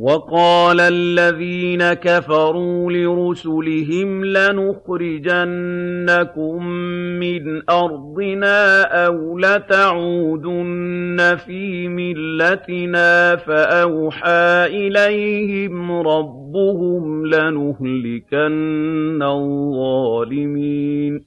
وَقَالَ الَّذِينَ كَفَرُوا لِرُسُلِهِمْ لَنُخْرِجَنَّكُم مِّنْ أَرْضِنَا أَوْ لَتَعُودُنَّ فِي مِلَّتِنَا فَأَوْحَىٰ إِلَيْهِمْ رَبُّهُمْ لَنُهْلِكَنَّ الظَّالِمِينَ.